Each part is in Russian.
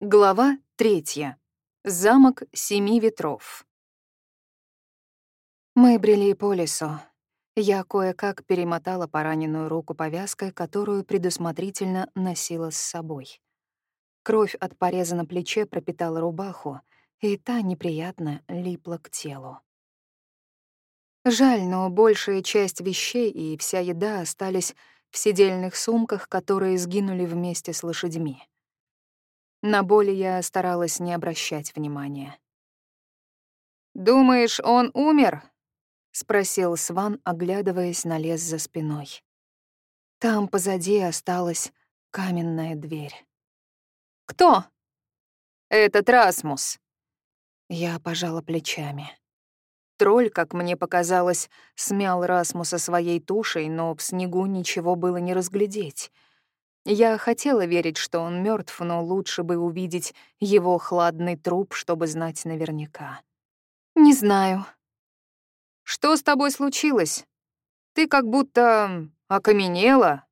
Глава третья. Замок Семи Ветров. Мы брели по лесу. Я кое-как перемотала пораненную руку повязкой, которую предусмотрительно носила с собой. Кровь от пореза на плече пропитала рубаху, и та неприятно липла к телу. Жаль, но большая часть вещей и вся еда остались в сидельных сумках, которые сгинули вместе с лошадьми. На боли я старалась не обращать внимания. «Думаешь, он умер?» — спросил Сван, оглядываясь на лес за спиной. Там позади осталась каменная дверь. «Кто?» «Это Расмус». Я пожала плечами. Тролль, как мне показалось, смял Расмуса своей тушей, но в снегу ничего было не разглядеть — я хотела верить, что он мертв, но лучше бы увидеть его хладный труп, чтобы знать наверняка. «Не знаю». «Что с тобой случилось? Ты как будто окаменела,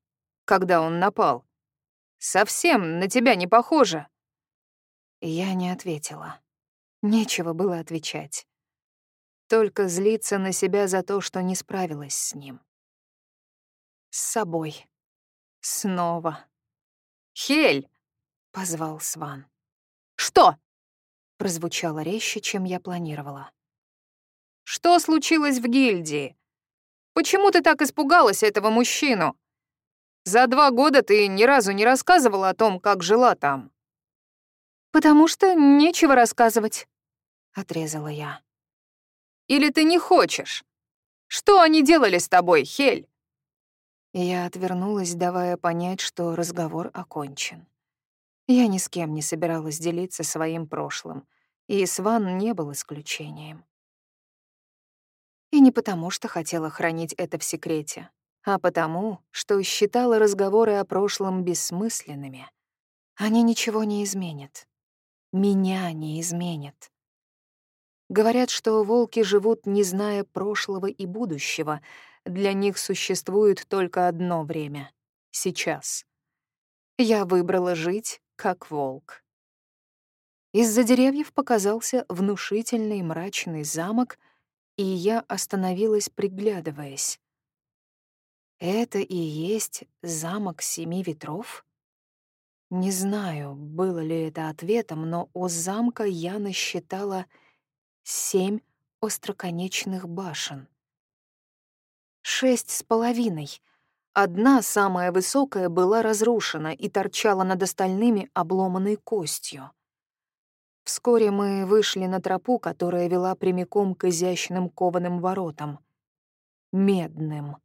когда он напал. Совсем на тебя не похоже». Я не ответила. Нечего было отвечать. Только злиться на себя за то, что не справилась с ним. С собой. Снова. «Хель!» — позвал Сван. «Что?» — прозвучало резче, чем я планировала. «Что случилось в гильдии? Почему ты так испугалась этого мужчину? За два года ты ни разу не рассказывала о том, как жила там». «Потому что нечего рассказывать», — отрезала я. «Или ты не хочешь? Что они делали с тобой, Хель?» Я отвернулась, давая понять, что разговор окончен. Я ни с кем не собиралась делиться своим прошлым, и Сван не был исключением. И не потому, что хотела хранить это в секрете, а потому, что считала разговоры о прошлом бессмысленными. Они ничего не изменят. Меня не изменят. Говорят, что волки живут, не зная прошлого и будущего, для них существует только одно время — сейчас. Я выбрала жить как волк. Из-за деревьев показался внушительный мрачный замок, и я остановилась, приглядываясь. Это и есть замок Семи Ветров? Не знаю, было ли это ответом, но у замка я насчитала семь остроконечных башен. Шесть с половиной. Одна, самая высокая, была разрушена и торчала над остальными обломанной костью. Вскоре мы вышли на тропу, которая вела прямиком к изящным кованым воротам. Медным.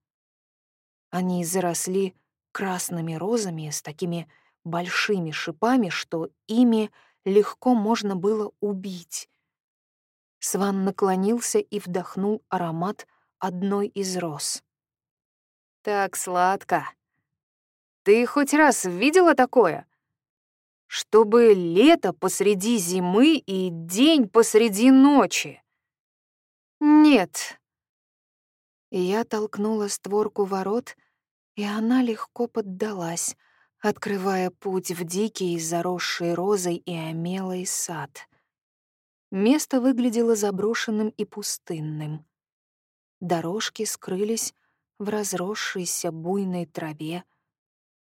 Они заросли красными розами с такими большими шипами, что ими легко можно было убить. Сван наклонился и вдохнул аромат одной из роз. «Так сладко. Ты хоть раз видела такое? Чтобы лето посреди зимы и день посреди ночи?» «Нет». Я толкнула створку ворот, и она легко поддалась, открывая путь в дикий, заросший розой и омелый сад. Место выглядело заброшенным и пустынным. Дорожки скрылись в разросшейся буйной траве.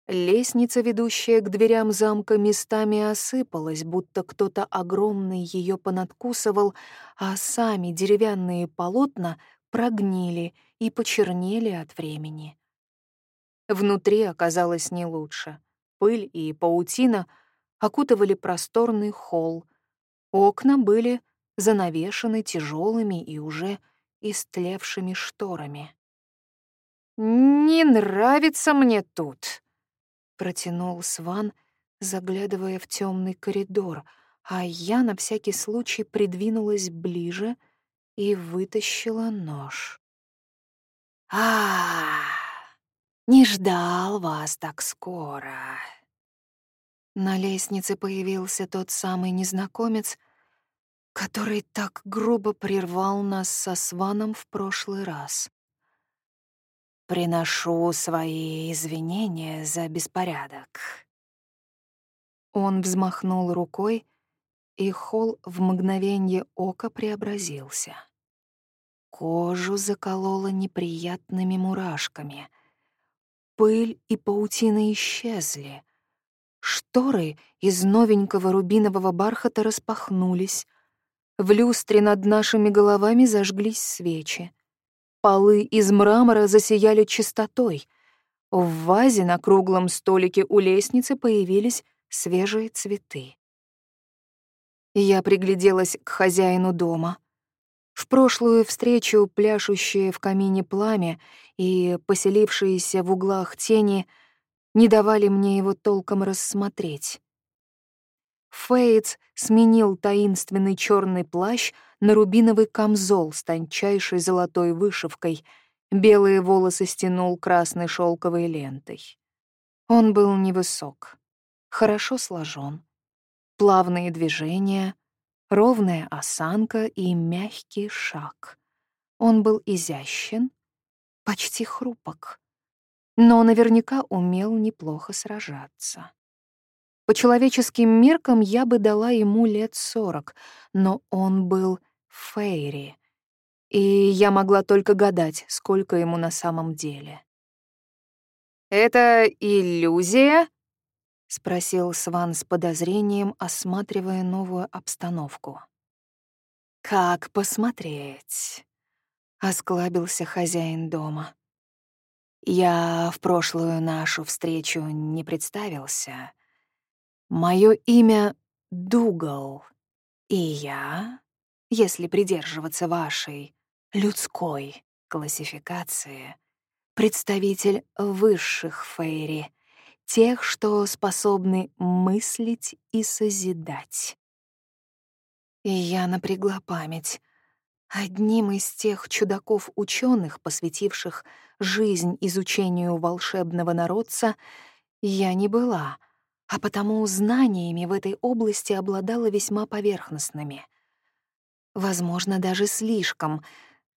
Лестница, ведущая к дверям замка, местами осыпалась, будто кто-то огромный ее понадкусывал, а сами деревянные полотна прогнили и почернели от времени. Внутри оказалось не лучше. Пыль и паутина окутывали просторный холл. Окна были занавешены тяжелыми и уже истлевшими шторами. «Не нравится мне тут», — протянул Сван, заглядывая в темный коридор, а я на всякий случай придвинулась ближе и вытащила нож. а, Не ждал вас так скоро!» На лестнице появился тот самый незнакомец, который так грубо прервал нас со Сваном в прошлый раз. Приношу свои извинения за беспорядок. Он взмахнул рукой, и холл в мгновение ока преобразился. Кожу закололо неприятными мурашками. Пыль и паутина исчезли. Шторы из новенького рубинового бархата распахнулись. В люстре над нашими головами зажглись свечи. Полы из мрамора засияли чистотой. В вазе на круглом столике у лестницы появились свежие цветы. Я пригляделась к хозяину дома. В прошлую встречу пляшущее в камине пламя и поселившиеся в углах тени не давали мне его толком рассмотреть. Фейтс сменил таинственный черный плащ на рубиновый камзол с тончайшей золотой вышивкой, белые волосы стянул красной шелковой лентой. Он был невысок, хорошо сложен, плавные движения, ровная осанка и мягкий шаг. Он был изящен, почти хрупок, но наверняка умел неплохо сражаться. По человеческим меркам я бы дала ему лет сорок, но он был Фейри, и я могла только гадать, сколько ему на самом деле. «Это иллюзия?» — спросил Сван с подозрением, осматривая новую обстановку. «Как посмотреть?» — осклабился хозяин дома. «Я в прошлую нашу встречу не представился. Мое имя Дугал, и я если придерживаться вашей людской классификации, представитель высших фейри, тех, что способны мыслить и созидать. И я напрягла память. Одним из тех чудаков ученых, посвятивших жизнь изучению волшебного народца, я не была, а потому знаниями в этой области обладала весьма поверхностными — возможно, даже слишком,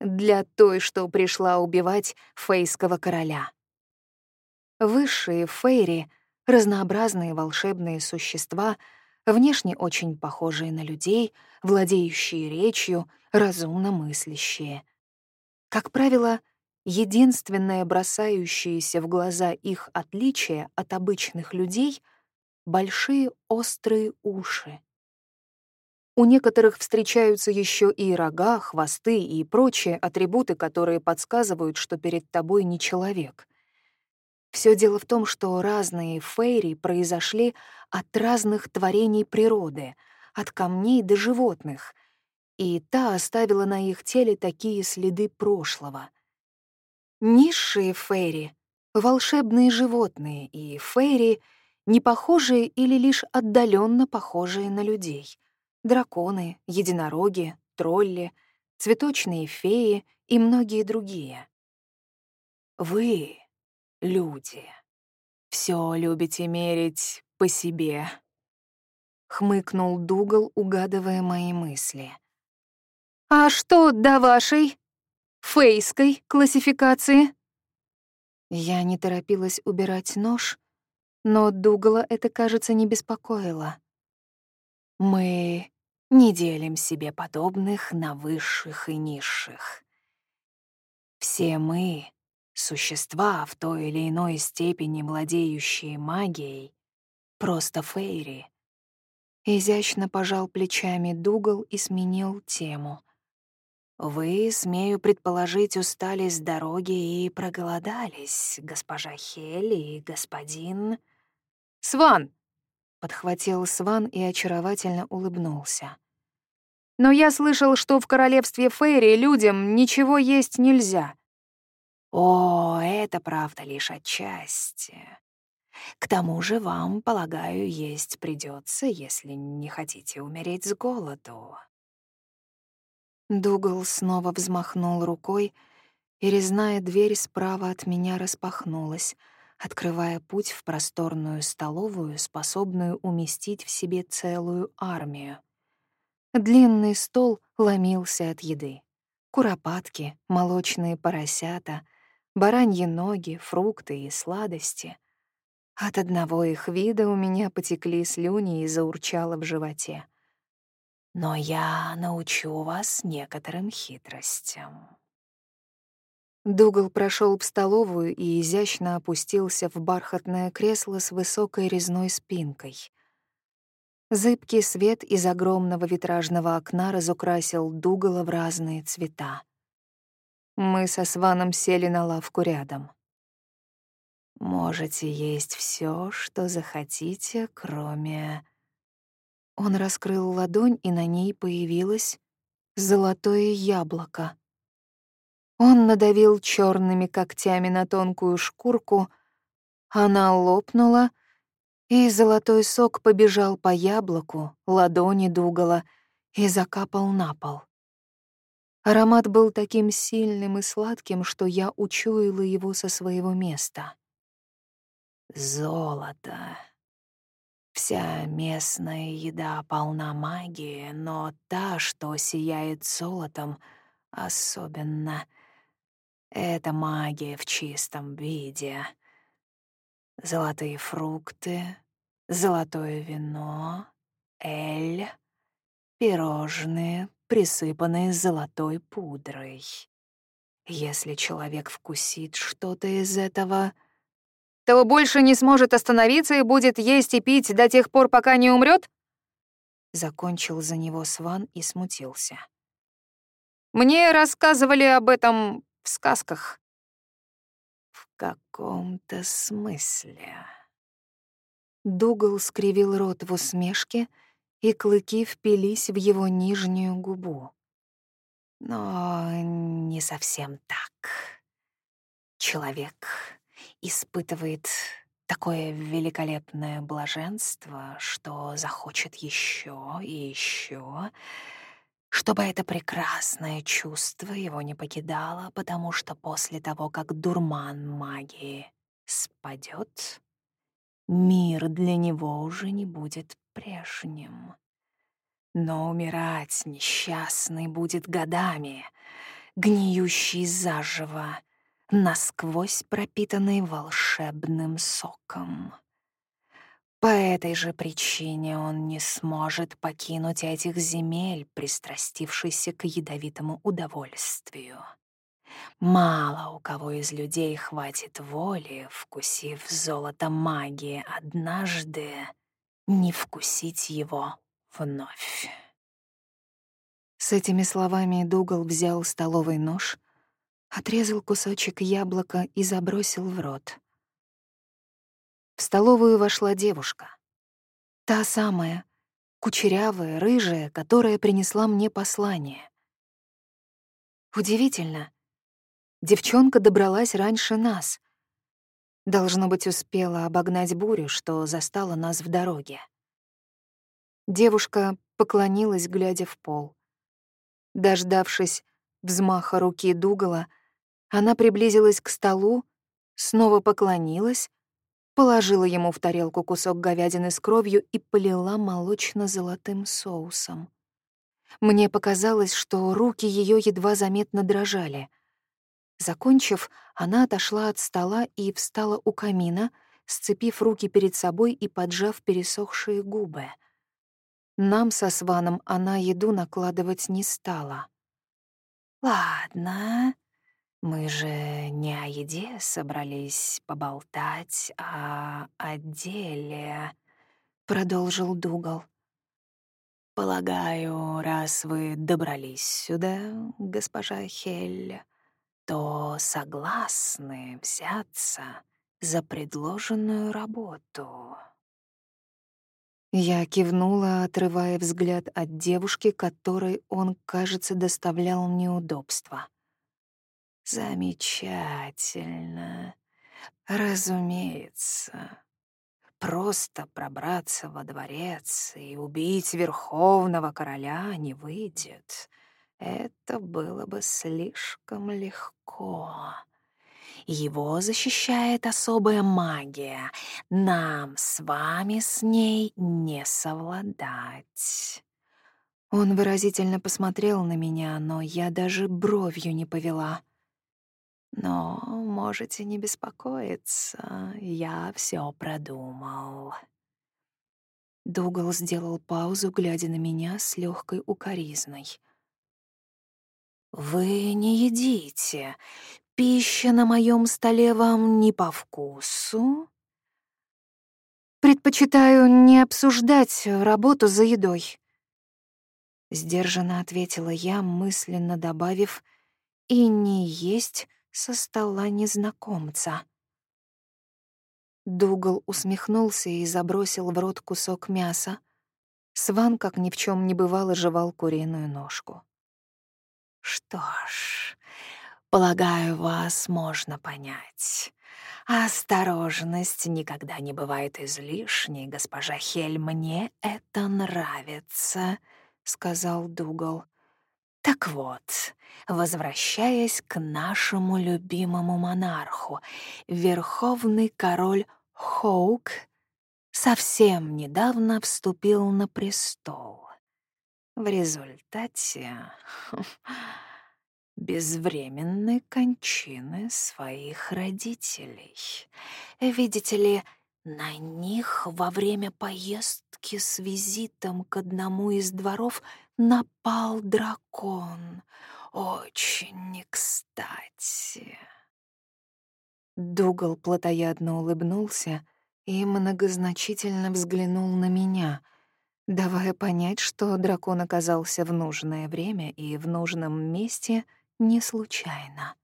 для той, что пришла убивать фейского короля. Высшие фейри — разнообразные волшебные существа, внешне очень похожие на людей, владеющие речью, разумно мыслящие. Как правило, единственное бросающееся в глаза их отличие от обычных людей — большие острые уши. У некоторых встречаются еще и рога, хвосты и прочие атрибуты, которые подсказывают, что перед тобой не человек. Все дело в том, что разные фейри произошли от разных творений природы, от камней до животных, и та оставила на их теле такие следы прошлого. Низшие фейри — волшебные животные, и фейри — непохожие или лишь отдаленно похожие на людей — драконы, единороги, тролли, цветочные феи и многие другие. Вы, люди, все любите мерить по себе. Хмыкнул Дугал, угадывая мои мысли. «А что до вашей фейской классификации?» Я не торопилась убирать нож, но Дугала это, кажется, не беспокоило. Мы не делим себе подобных на высших и низших. Все мы — существа в той или иной степени владеющие магией, просто фейри. Изящно пожал плечами Дугал и сменил тему. «Вы, смею предположить, устали с дороги и проголодались, госпожа Хелли и господин...» «Сван!» — подхватил Сван и очаровательно улыбнулся. Но я слышал, что в королевстве Фейри людям ничего есть нельзя. О, это правда лишь отчасти. К тому же вам, полагаю, есть придется, если не хотите умереть с голоду. Дугал снова взмахнул рукой, и резная дверь справа от меня распахнулась, открывая путь в просторную столовую, способную уместить в себе целую армию. Длинный стол ломился от еды. Куропатки, молочные поросята, бараньи ноги, фрукты и сладости. От одного их вида у меня потекли слюни и заурчало в животе. «Но я научу вас некоторым хитростям». Дугал прошел в столовую и изящно опустился в бархатное кресло с высокой резной спинкой. Зыбкий свет из огромного витражного окна разукрасил Дугала в разные цвета. Мы со Сваном сели на лавку рядом. «Можете есть все, что захотите, кроме...» Он раскрыл ладонь, и на ней появилось золотое яблоко. Он надавил черными когтями на тонкую шкурку, она лопнула, и золотой сок побежал по яблоку, ладони дугала и закапал на пол. Аромат был таким сильным и сладким, что я учуяла его со своего места. Золото. Вся местная еда полна магии, но та, что сияет золотом, особенно — это магия в чистом виде. Золотые фрукты, золотое вино, эль, пирожные, присыпанные золотой пудрой. Если человек вкусит что-то из этого, то больше не сможет остановиться и будет есть и пить до тех пор, пока не умрет? Закончил за него Сван и смутился. Мне рассказывали об этом в сказках. В каком-то смысле. Дугал скривил рот в усмешке, и клыки впились в его нижнюю губу. Но не совсем так. Человек испытывает такое великолепное блаженство, что захочет еще и еще, чтобы это прекрасное чувство его не покидало, потому что после того, как дурман магии спадет, мир для него уже не будет прежним. Но умирать несчастный будет годами, гниющий заживо, насквозь пропитанный волшебным соком. По этой же причине он не сможет покинуть этих земель, пристрастившийся к ядовитому удовольствию. Мало у кого из людей хватит воли, вкусив золото магии однажды, не вкусить его вновь. С этими словами Дугал взял столовый нож, отрезал кусочек яблока и забросил в рот. В столовую вошла девушка. Та самая, кучерявая, рыжая, которая принесла мне послание. Удивительно. Девчонка добралась раньше нас. Должно быть, успела обогнать бурю, что застала нас в дороге. Девушка поклонилась, глядя в пол. Дождавшись взмаха руки Дугала, она приблизилась к столу, снова поклонилась, положила ему в тарелку кусок говядины с кровью и полила молочно-золотым соусом. Мне показалось, что руки ее едва заметно дрожали. Закончив, она отошла от стола и встала у камина, сцепив руки перед собой и поджав пересохшие губы. Нам со Сваном она еду накладывать не стала. «Ладно», мы же не о еде собрались поболтать, а о деле, продолжил Дугал. Полагаю, раз вы добрались сюда, госпожа Хель, то согласны взяться за предложенную работу. Я кивнула, отрывая взгляд от девушки, которой он, кажется, доставлял неудобства. Замечательно. Разумеется. Просто пробраться во дворец и убить верховного короля не выйдет. Это было бы слишком легко. Его защищает особая магия. Нам с вами с ней не совладать. Он выразительно посмотрел на меня, но я даже бровью не повела. Но можете не беспокоиться, я все продумал. Дугал сделал паузу, глядя на меня с легкой укоризной. «Вы не едите. Пища на моем столе вам не по вкусу?» «Предпочитаю не обсуждать работу за едой», — сдержанно ответила я, мысленно добавив «и не есть со стола незнакомца». Дугал усмехнулся и забросил в рот кусок мяса. Сван, как ни в чем не бывало, жевал куриную ножку. «Что ж, полагаю, вас можно понять. Осторожность никогда не бывает излишней, госпожа Хель, мне это нравится», — сказал Дугал. Так вот, возвращаясь к нашему любимому монарху, верховный король Хоук совсем недавно вступил на престол. В результате безвременной кончины своих родителей. Видите ли, на них во время поездки с визитом к одному из дворов напал дракон. Очень не кстати. Дугал плотоядно улыбнулся и многозначительно взглянул на меня, давая понять, что дракон оказался в нужное время и в нужном месте не случайно.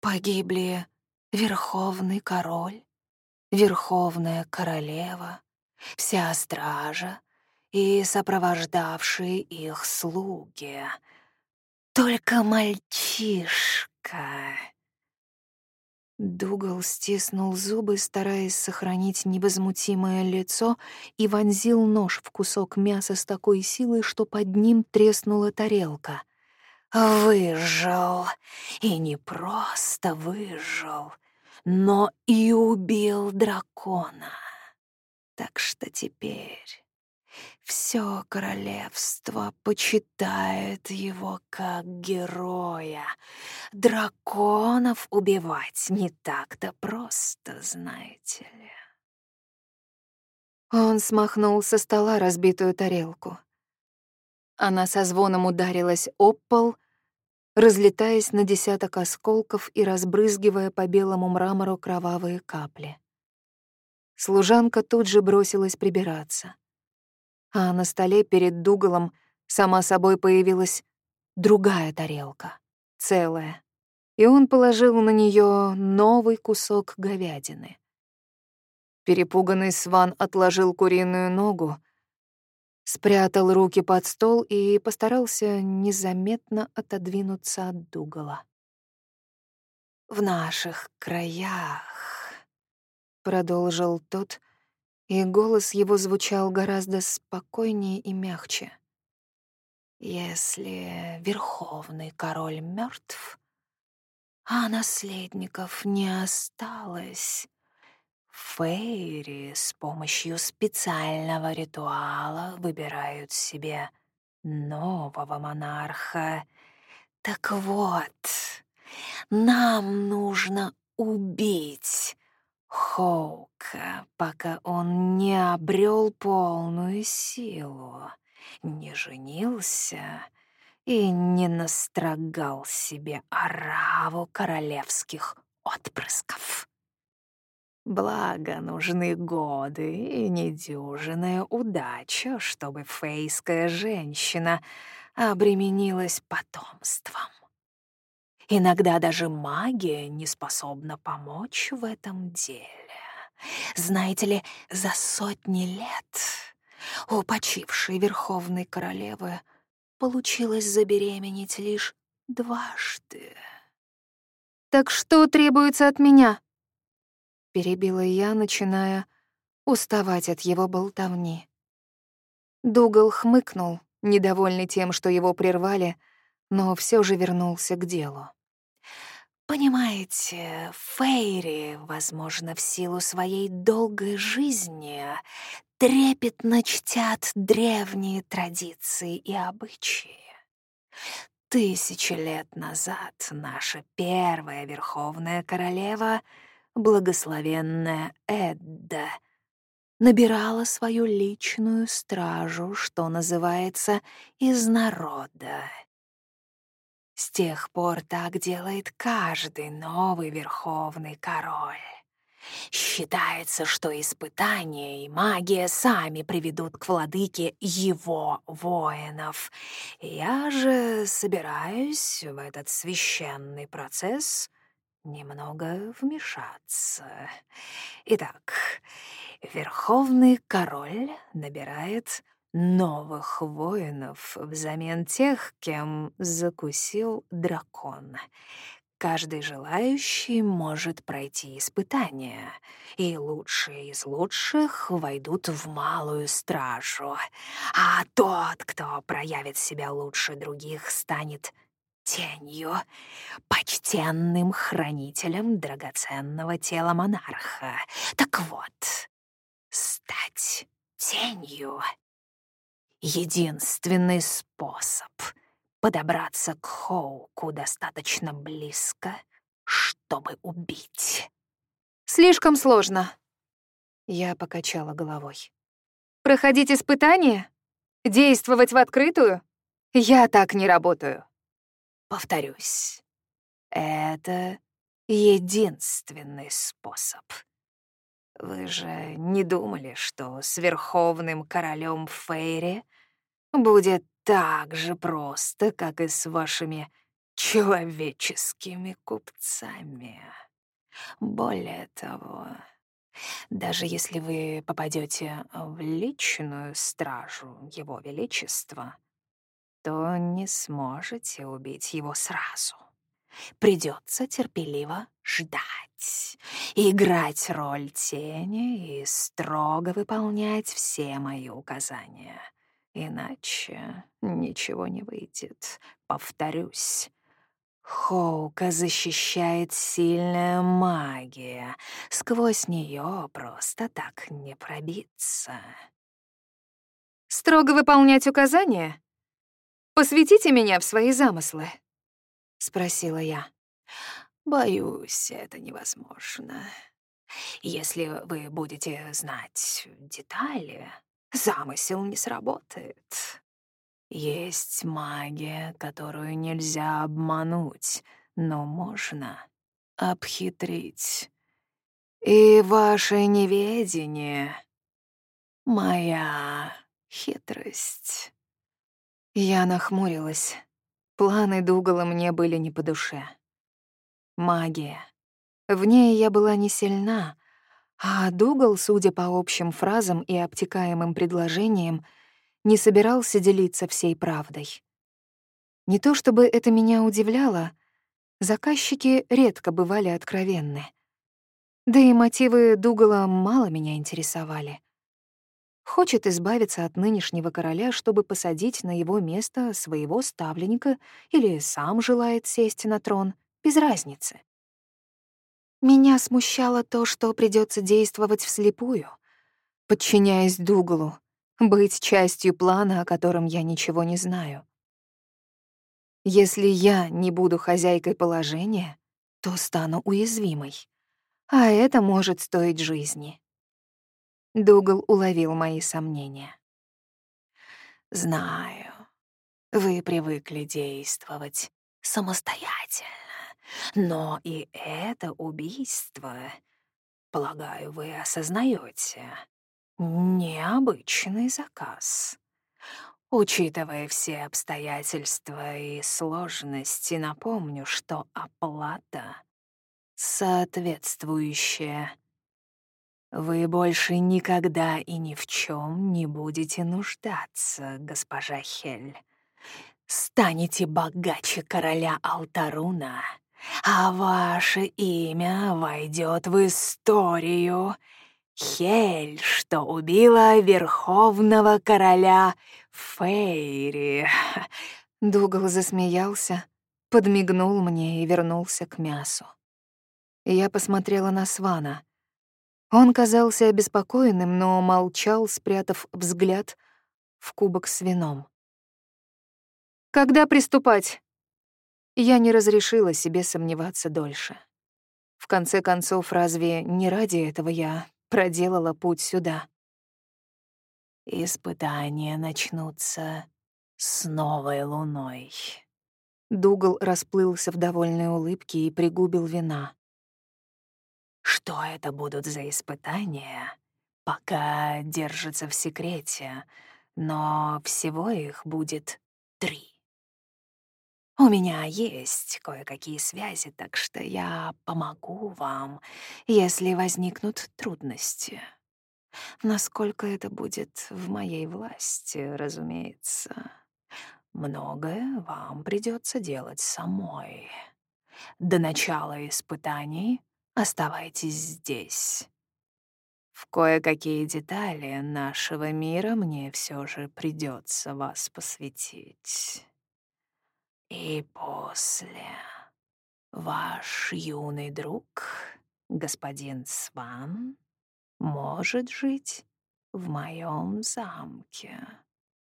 Погибли верховный король, верховная королева, вся стража и сопровождавшие их слуги. Только мальчишка. Дугал стиснул зубы, стараясь сохранить невозмутимое лицо, и вонзил нож в кусок мяса с такой силой, что под ним треснула тарелка. «Выжил! И не просто выжил!» но и убил дракона. Так что теперь все королевство почитает его как героя. Драконов убивать не так-то просто, знаете ли. Он смахнул со стола разбитую тарелку. Она со звоном ударилась об пол, разлетаясь на десяток осколков и разбрызгивая по белому мрамору кровавые капли. Служанка тут же бросилась прибираться. А на столе перед дугалом сама собой появилась другая тарелка, целая, и он положил на нее новый кусок говядины. Перепуганный сван отложил куриную ногу, спрятал руки под стол и постарался незаметно отодвинуться от дугала. «В наших краях», — продолжил тот, и голос его звучал гораздо спокойнее и мягче. «Если верховный король мертв, а наследников не осталось, Фейри с помощью специального ритуала выбирают себе нового монарха. Так вот, нам нужно убить Хоука, пока он не обрел полную силу, не женился и не настрогал себе ораву королевских отпрысков. Благо, нужны годы и недюжинная удача, чтобы фейская женщина обременилась потомством. Иногда даже магия не способна помочь в этом деле. Знаете ли, за сотни лет у почившей верховной королевы получилось забеременеть лишь дважды. «Так что требуется от меня?» перебила я, начиная уставать от его болтовни. Дугал хмыкнул, недовольный тем, что его прервали, но все же вернулся к делу. Понимаете, Фейри, возможно, в силу своей долгой жизни, трепетно чтят древние традиции и обычаи. Тысячи лет назад наша первая верховная королева, благословенная Эдда, набирала свою личную стражу, что называется, из народа. С тех пор так делает каждый новый верховный король. Считается, что испытания и магия сами приведут к владыке его воинов. Я же собираюсь в этот священный процесс немного вмешаться. Итак, верховный король набирает новых воинов взамен тех, кем закусил дракон. Каждый желающий может пройти испытание, и лучшие из лучших войдут в малую стражу, а тот, кто проявит себя лучше других, станет тенью, почтенным хранителем драгоценного тела монарха. Так вот, стать тенью — единственный способ подобраться к Хоуку достаточно близко, чтобы убить. Слишком сложно. Я покачала головой. Проходить испытания? Действовать в открытую? Я так не работаю. Повторюсь, это единственный способ. Вы же не думали, что с Верховным Королем Фейри будет так же просто, как и с вашими человеческими купцами. Более того, даже если вы попадете в личную стражу Его Величества, то не сможете убить его сразу. Придется терпеливо ждать, играть роль тени и строго выполнять все мои указания — Иначе ничего не выйдет. Повторюсь. Хоука защищает сильная магия. Сквозь нее просто так не пробиться. «Строго выполнять указания? Посвятите меня в свои замыслы», — спросила я. «Боюсь, это невозможно. Если вы будете знать детали, замысел не сработает. Есть магия, которую нельзя обмануть, но можно обхитрить. И ваше неведение — моя хитрость. Я нахмурилась. Планы Дугала мне были не по душе. Магия. В ней я была не сильна, а Дугал, судя по общим фразам и обтекаемым предложениям, не собирался делиться всей правдой. Не то чтобы это меня удивляло, заказчики редко бывали откровенны. Да и мотивы Дугала мало меня интересовали. Хочет избавиться от нынешнего короля, чтобы посадить на его место своего ставленника или сам желает сесть на трон, без разницы. Меня смущало то, что придется действовать вслепую, подчиняясь Дугалу, быть частью плана, о котором я ничего не знаю. Если я не буду хозяйкой положения, то стану уязвимой, а это может стоить жизни. Дугал уловил мои сомнения. «Знаю, вы привыкли действовать самостоятельно. Но и это убийство, полагаю, вы осознаете, необычный заказ. Учитывая все обстоятельства и сложности, напомню, что оплата соответствующая. Вы больше никогда и ни в чем не будете нуждаться, госпожа Хель. Станете богаче короля Алтаруна а ваше имя войдет в историю. Хель, что убила верховного короля Фейри. Дугал засмеялся, подмигнул мне и вернулся к мясу. Я посмотрела на Свана. Он казался обеспокоенным, но молчал, спрятав взгляд в кубок с вином. «Когда приступать?» Я не разрешила себе сомневаться дольше. В конце концов, разве не ради этого я проделала путь сюда? Испытания начнутся с новой луной. Дугал расплылся в довольной улыбке и пригубил вина. Что это будут за испытания, пока держится в секрете, но всего их будет три. У меня есть кое-какие связи, так что я помогу вам, если возникнут трудности. Насколько это будет в моей власти, разумеется. Многое вам придется делать самой. До начала испытаний оставайтесь здесь. В кое-какие детали нашего мира мне все же придется вас посвятить. И после ваш юный друг, господин Сван, может жить в моем замке,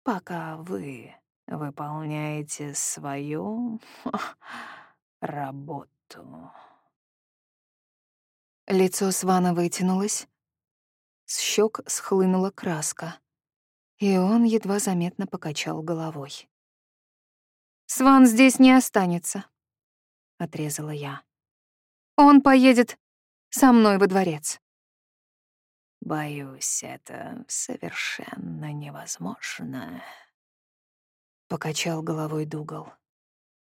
пока вы выполняете свою работу. Лицо Свана вытянулось, с щек схлынула краска, и он едва заметно покачал головой. «Сван здесь не останется», — отрезала я. «Он поедет со мной во дворец». «Боюсь, это совершенно невозможно», — покачал головой Дугал.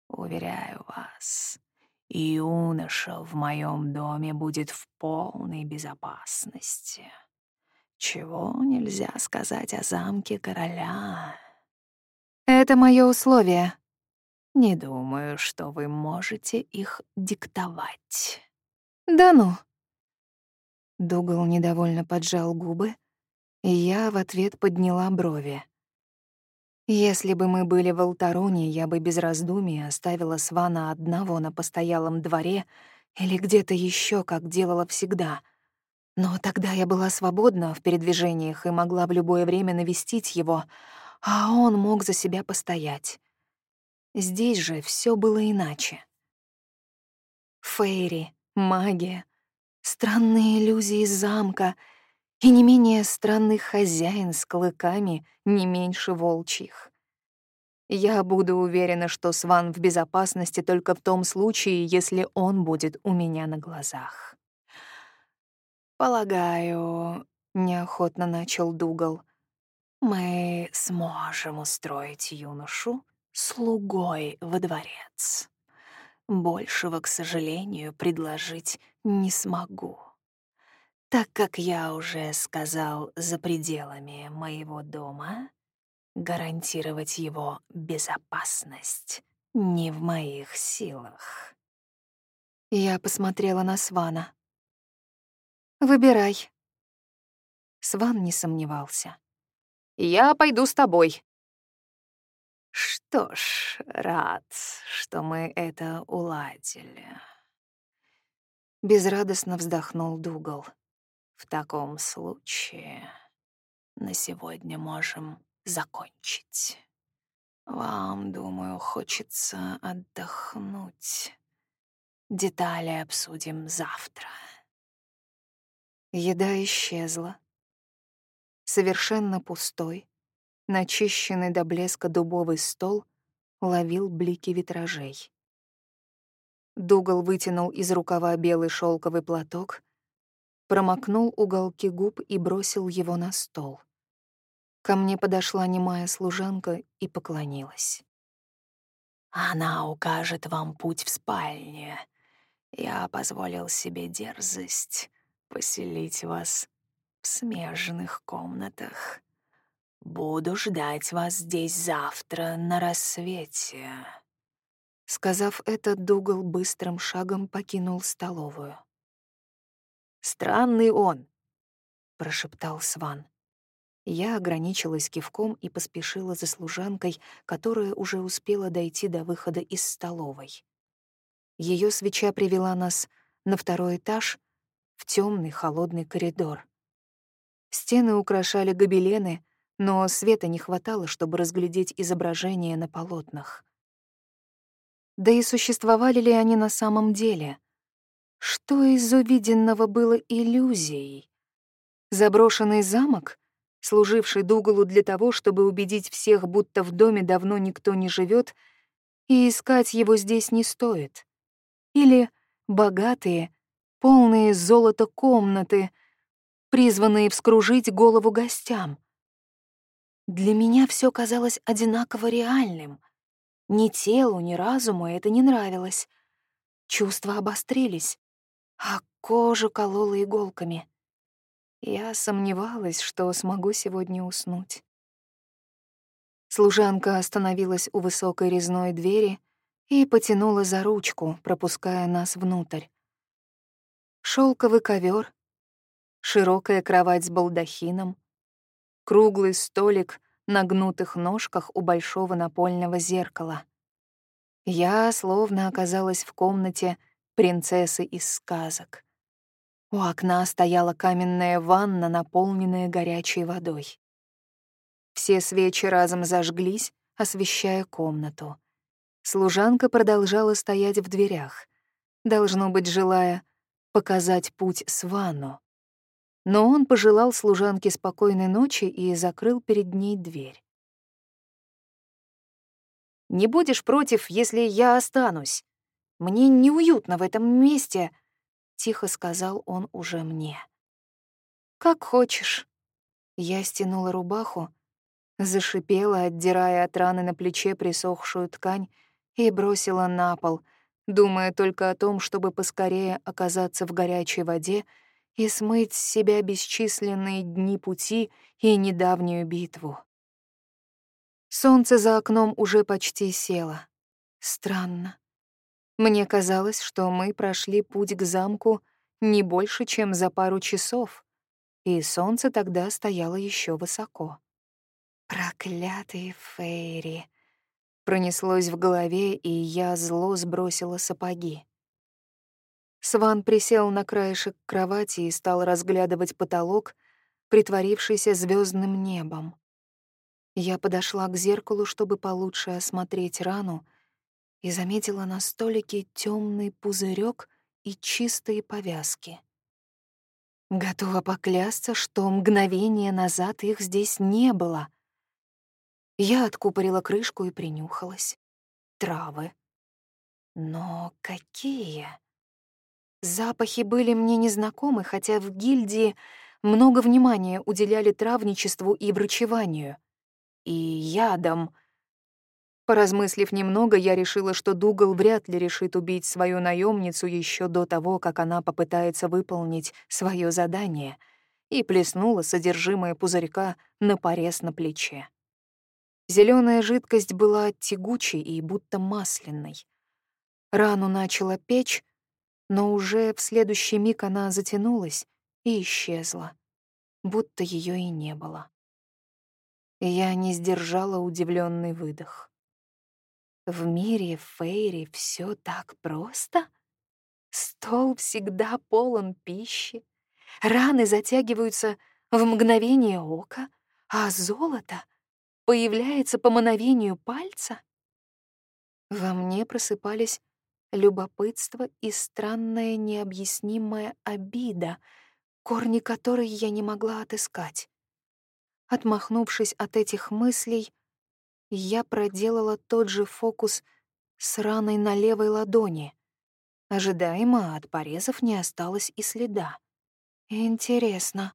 «Уверяю вас, юноша в моем доме будет в полной безопасности. Чего нельзя сказать о замке короля?» «Это мое условие», не думаю, что вы можете их диктовать. Да ну. Дугал недовольно поджал губы, и я в ответ подняла брови. Если бы мы были в Алтароне, я бы без раздумий оставила Свана одного на постоялом дворе или где-то еще, как делала всегда. Но тогда я была свободна в передвижениях и могла в любое время навестить его, а он мог за себя постоять. Здесь же все было иначе. Фейри, магия, странные иллюзии замка и не менее странный хозяин с клыками не меньше волчьих. Я буду уверена, что Сван в безопасности только в том случае, если он будет у меня на глазах. «Полагаю», — неохотно начал Дугал, — «мы сможем устроить юношу слугой во дворец. Большего, к сожалению, предложить не смогу, так как я уже сказал за пределами моего дома, гарантировать его безопасность не в моих силах. Я посмотрела на Свана. «Выбирай». Сван не сомневался. «Я пойду с тобой», что ж, рад, что мы это уладили. Безрадостно вздохнул Дугал. В таком случае на сегодня можем закончить. Вам, думаю, хочется отдохнуть. Детали обсудим завтра. Еда исчезла. Совершенно пустой, Начищенный до блеска дубовый стол ловил блики витражей. Дугал вытянул из рукава белый шелковый платок, промокнул уголки губ и бросил его на стол. Ко мне подошла немая служанка и поклонилась. «Она укажет вам путь в спальне. Я позволил себе дерзость поселить вас в смежных комнатах. Буду ждать вас здесь завтра на рассвете». Сказав это, Дугал быстрым шагом покинул столовую. «Странный он», — прошептал Сван. Я ограничилась кивком и поспешила за служанкой, которая уже успела дойти до выхода из столовой. Ее свеча привела нас на второй этаж в темный холодный коридор. Стены украшали гобелены, но света не хватало, чтобы разглядеть изображение на полотнах. Да и существовали ли они на самом деле? Что из увиденного было иллюзией? Заброшенный замок, служивший Дугалу для того, чтобы убедить всех, будто в доме давно никто не живет, и искать его здесь не стоит. Или богатые, полные золота комнаты, призванные вскружить голову гостям. Для меня все казалось одинаково реальным. Ни телу, ни разуму это не нравилось. Чувства обострились, а кожа колола иголками. Я сомневалась, что смогу сегодня уснуть. Служанка остановилась у высокой резной двери и потянула за ручку, пропуская нас внутрь. Шелковый ковер, широкая кровать с балдахином, круглый столик на гнутых ножках у большого напольного зеркала. Я словно оказалась в комнате принцессы из сказок. У окна стояла каменная ванна, наполненная горячей водой. Все свечи разом зажглись, освещая комнату. Служанка продолжала стоять в дверях, должно быть, желая показать путь Свану. Но он пожелал служанке спокойной ночи и закрыл перед ней дверь. «Не будешь против, если я останусь? Мне неуютно в этом месте», — тихо сказал он уже мне. «Как хочешь». Я стянула рубаху, Зашипела, отдирая от раны на плече присохшую ткань, и бросила на пол, думая только о том, чтобы поскорее оказаться в горячей воде и смыть с себя бесчисленные дни пути и недавнюю битву. Солнце за окном уже почти село. Странно. Мне казалось, что мы прошли путь к замку не больше, чем за пару часов, и солнце тогда стояло еще высоко. Проклятые фейри. Пронеслось в голове, и я зло сбросила сапоги. Сван присел на краешек кровати и стал разглядывать потолок, притворившийся звездным небом. Я подошла к зеркалу, чтобы получше осмотреть рану, и заметила на столике темный пузырек и чистые повязки. Готова поклясться, что мгновение назад их здесь не было — я откупорила крышку и принюхалась. Травы. Но какие? Запахи были мне незнакомы, хотя в гильдии много внимания уделяли травничеству и врачеванию. И ядом. Поразмыслив немного, я решила, что Дугал вряд ли решит убить свою наемницу еще до того, как она попытается выполнить свое задание, и плеснула содержимое пузырька на порез на плече. Зеленая жидкость была тягучей и будто масляной. Рану начала печь, но уже в следующий миг она затянулась и исчезла, будто ее и не было. Я не сдержала удивленный выдох. В мире Фейри все так просто? Стол всегда полон пищи, раны затягиваются в мгновение ока, а золото появляется по мановению пальца? Во мне просыпались любопытство и странная необъяснимая обида, корни которой я не могла отыскать. Отмахнувшись от этих мыслей, я проделала тот же фокус с раной на левой ладони. Ожидаемо от порезов не осталось и следа. Интересно,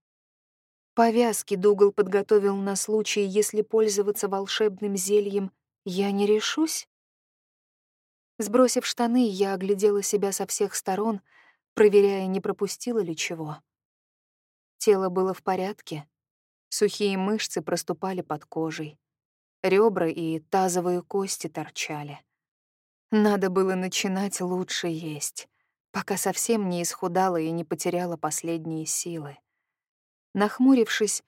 Повязки Дугал подготовил на случай, если пользоваться волшебным зельем я не решусь. Сбросив штаны, я оглядела себя со всех сторон, проверяя, не пропустила ли чего. Тело было в порядке, сухие мышцы проступали под кожей, ребра и тазовые кости торчали. Надо было начинать лучше есть, пока совсем не исхудала и не потеряла последние силы. Нахмурившись,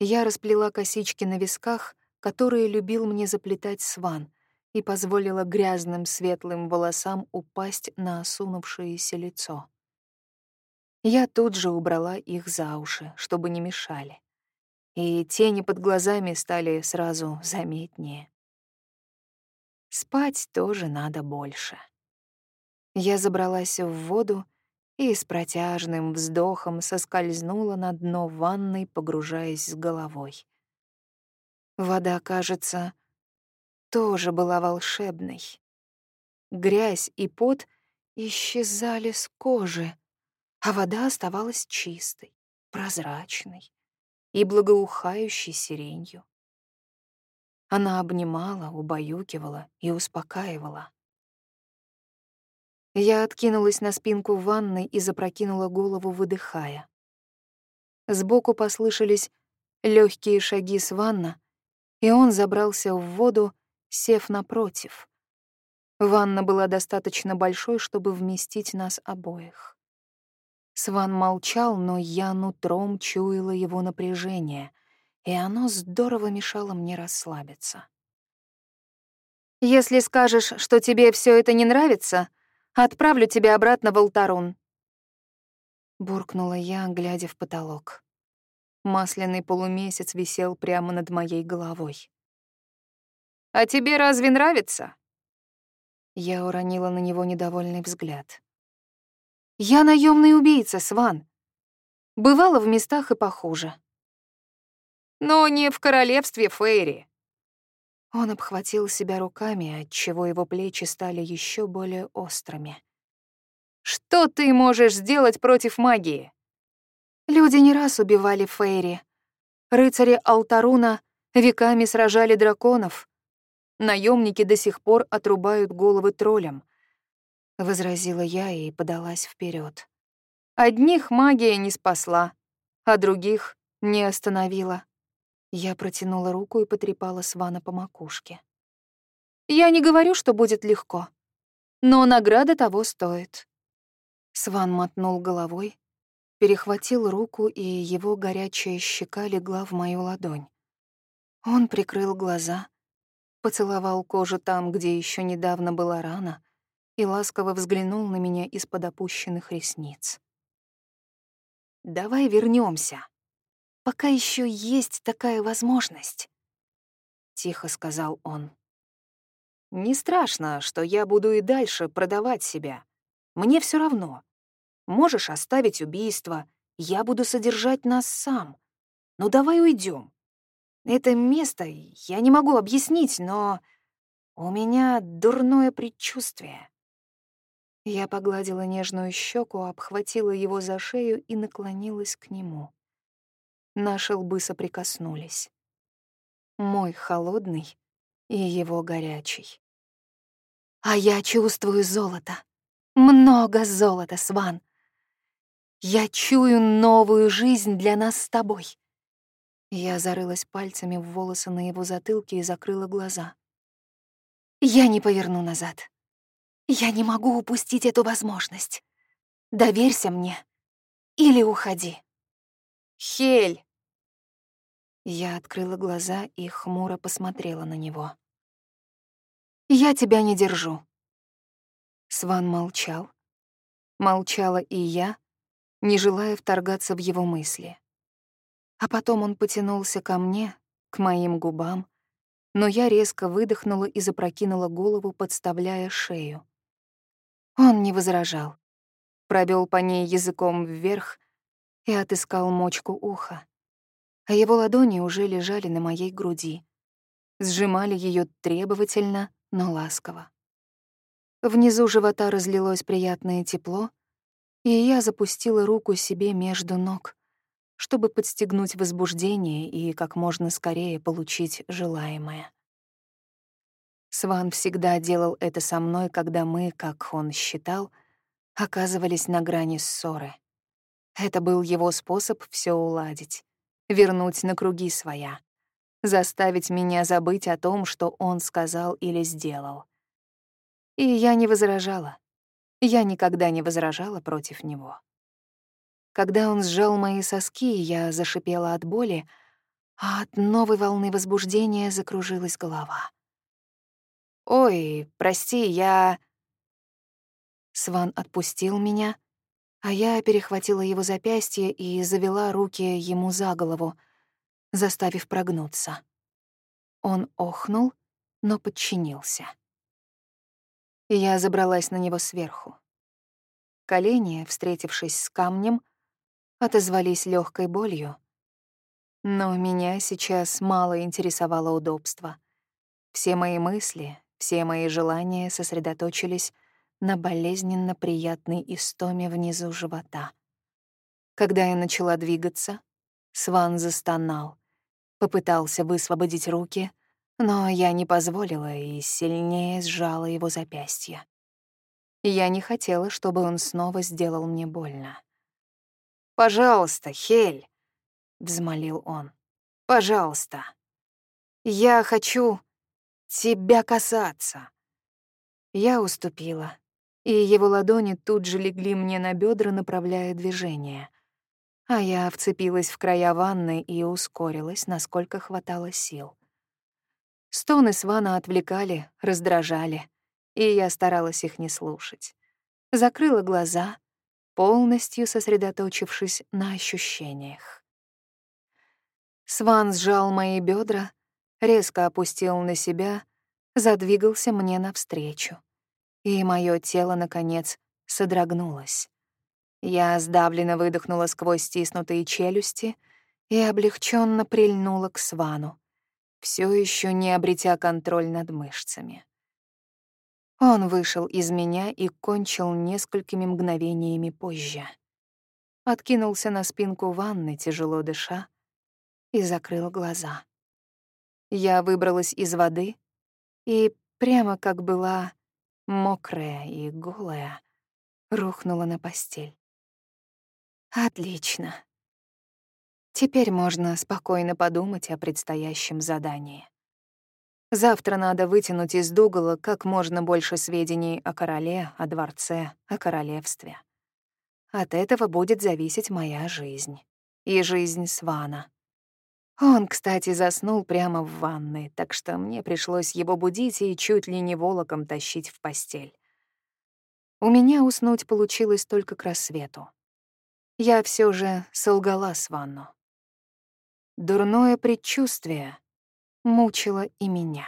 я расплела косички на висках, которые любил мне заплетать сван, и позволила грязным светлым волосам упасть на осунувшееся лицо. Я тут же убрала их за уши, чтобы не мешали. И тени под глазами стали сразу заметнее. спать тоже надо больше. Я забралась в воду и с протяжным вздохом соскользнула на дно ванной, погружаясь с головой. Вода, кажется, тоже была волшебной. Грязь и пот исчезали с кожи, а вода оставалась чистой, прозрачной и благоухающей сиренью. Она обнимала, убаюкивала и успокаивала. Я откинулась на спинку ванной и запрокинула голову, выдыхая. Сбоку послышались легкие шаги с ванна, и он забрался в воду, сев напротив. Ванна была достаточно большой, чтобы вместить нас обоих. Сван молчал, но я нутром чуяла его напряжение, и оно здорово мешало мне расслабиться. «Если скажешь, что тебе все это не нравится, отправлю тебя обратно в Алтарун», — буркнула я, глядя в потолок. Масляный полумесяц висел прямо над моей головой. «А тебе разве нравится?» Я уронила на него недовольный взгляд. «Я наемный убийца, Сван. Бывала в местах и похуже». «Но не в королевстве Фейри». Он обхватил себя руками, отчего его плечи стали еще более острыми. «Что ты можешь сделать против магии?» Люди не раз убивали Фейри. Рыцари Алтаруна веками сражали драконов, Наемники до сих пор отрубают головы троллям. Возразила я и подалась вперед. Одних магия не спасла, а других не остановила. Я протянула руку и потрепала Свана по макушке. Я не говорю, что будет легко, но награда того стоит. Сван мотнул головой, перехватил руку, и его горячая щека легла в мою ладонь. Он прикрыл глаза, поцеловал кожу там, где еще недавно была рана, и ласково взглянул на меня из-под опущенных ресниц. «Давай вернемся, пока еще есть такая возможность», — тихо сказал он. «Не страшно, что я буду и дальше продавать себя. Мне все равно. Можешь оставить убийство, я буду содержать нас сам. Но давай уйдем. Это место я не могу объяснить, но у меня дурное предчувствие. Я погладила нежную щеку, обхватила его за шею и наклонилась к нему. Наши лбы соприкоснулись. Мой холодный и его горячий. А я чувствую золото. Много золота, Сван. Я чую новую жизнь для нас с тобой. Я зарылась пальцами в волосы на его затылке и закрыла глаза. «Я не поверну назад. Я не могу упустить эту возможность. Доверься мне или уходи». «Хель!» Я открыла глаза и хмуро посмотрела на него. «Я тебя не держу». Сван молчал. Молчала и я, не желая вторгаться в его мысли. А потом он потянулся ко мне, к моим губам, но я резко выдохнула и запрокинула голову, подставляя шею. Он не возражал. Провел по ней языком вверх и отыскал мочку уха. А его ладони уже лежали на моей груди. Сжимали ее требовательно, но ласково. Внизу живота разлилось приятное тепло, и я запустила руку себе между ног чтобы подстегнуть возбуждение и как можно скорее получить желаемое. Сван всегда делал это со мной, когда мы, как он считал, оказывались на грани ссоры. Это был его способ все уладить, вернуть на круги своя, заставить меня забыть о том, что он сказал или сделал. И я не возражала. Я никогда не возражала против него. Когда он сжал мои соски, я зашипела от боли, а от новой волны возбуждения закружилась голова. «Ой, прости, я...» Сван отпустил меня, а я перехватила его запястье и завела руки ему за голову, заставив прогнуться. Он охнул, но подчинился. Я забралась на него сверху. Колени, встретившись с камнем, отозвались легкой болью. Но меня сейчас мало интересовало удобство. Все мои мысли, все мои желания сосредоточились на болезненно приятной истоме внизу живота. Когда я начала двигаться, Сван застонал, попытался высвободить руки, но я не позволила и сильнее сжала его запястье. Я не хотела, чтобы он снова сделал мне больно. «Пожалуйста, Хель!» — взмолил он. «Пожалуйста! Я хочу тебя касаться!» Я уступила, и его ладони тут же легли мне на бедра, направляя движение. А я вцепилась в края ванны и ускорилась, насколько хватало сил. Стоны Свана отвлекали, раздражали, и я старалась их не слушать. Закрыла глаза, полностью сосредоточившись на ощущениях. Сван сжал мои бедра, резко опустил на себя, задвигался мне навстречу. И мое тело, наконец, содрогнулось. Я сдавленно выдохнула сквозь стиснутые челюсти и облегченно прильнула к Свану, все еще не обретя контроль над мышцами. Он вышел из меня и кончил несколькими мгновениями позже. Откинулся на спинку ванны, тяжело дыша, и закрыл глаза. Я выбралась из воды и, прямо как была, мокрая и голая, рухнула на постель. Отлично. Теперь можно спокойно подумать о предстоящем задании. Завтра надо вытянуть из Дугала как можно больше сведений о короле, о дворце, о королевстве. От этого будет зависеть моя жизнь. И жизнь Свана. Он, кстати, заснул прямо в ванной, так что мне пришлось его будить и чуть ли не волоком тащить в постель. У меня уснуть получилось только к рассвету я все же солгала Сванну. Дурное предчувствие мучило и меня.